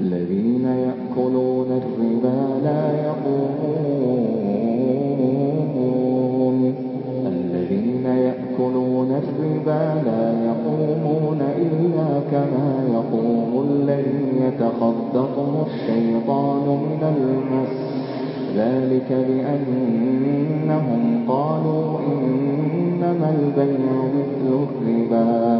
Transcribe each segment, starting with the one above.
الذين يأكلون الربا لا يقومون. الذين يأكلون الربا لا يقومون إلا كما يقوم الذي يتخبطه الشيطان من المس. ذلك بأنهم قالوا إنما البيع مثل الربا.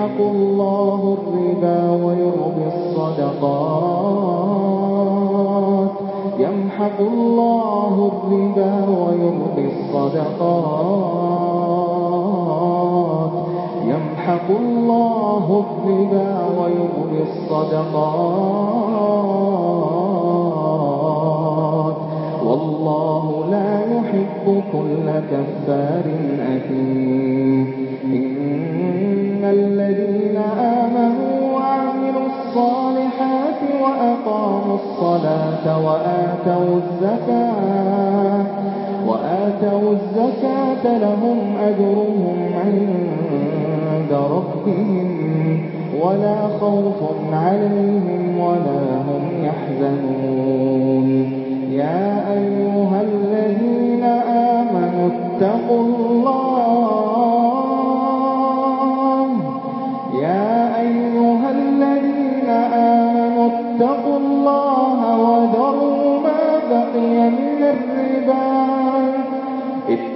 يمحق الله الربا ويربي الصدقات يمحق الله الربا ويربي الصدقات يمحق الله الربا ويربي الصدقات والله لا يحب كل كفار أثيم الذين آمنوا وعملوا الصالحات وأقاموا الصلاة وآتوا الزكاة وآتوا الزكاة لهم أجرهم عند ربهم ولا خوف عليهم ولا هم يحزنون. يا أيها الذين آمنوا اتقوا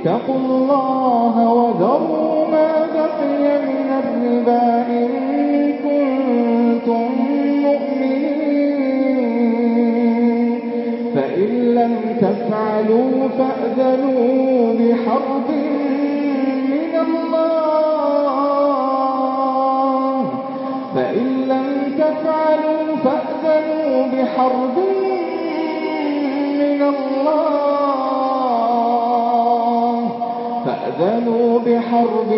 اتقوا الله وذروا ما بقي من الربا إن كنتم مؤمنين. فإن لم تفعلوا فأذنوا بحرب من الله. فإن لم تفعلوا فأذنوا بحرب من الله. فأذنوا بحرب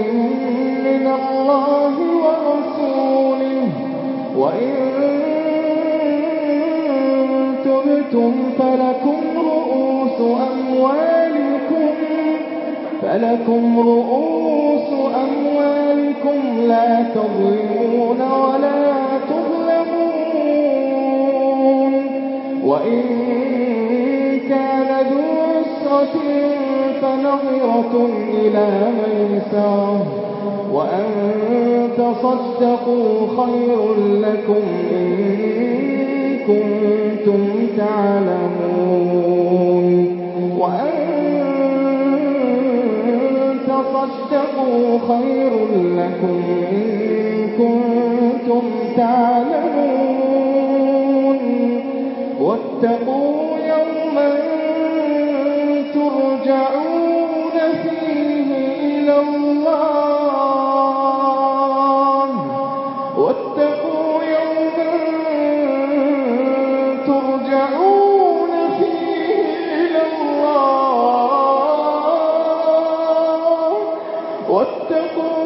من الله ورسوله وإن تبتم فلكم رؤوس أموالكم فلكم رؤوس أموالكم لا تظلمون ولا تظلمون وإن عسرة فنظرة إلى ميسرة. وأن تصدقوا خير لكم إن كنتم تعلمون. وأن تصدقوا خير لكم إن كنتم تعلمون. واتقوا يوما ترجعون فيه إلى الله. واتقوا يوما ترجعون فيه إلى الله. واتقوا